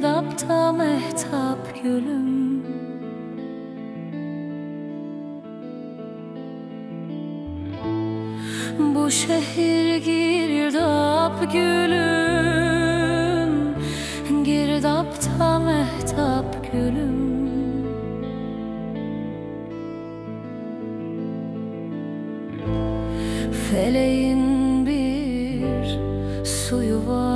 Girdapta mehtap gülüm. Bu şehir girdap gülüm. Girdapta mehtap gülüm. Feleğin bir suyu var.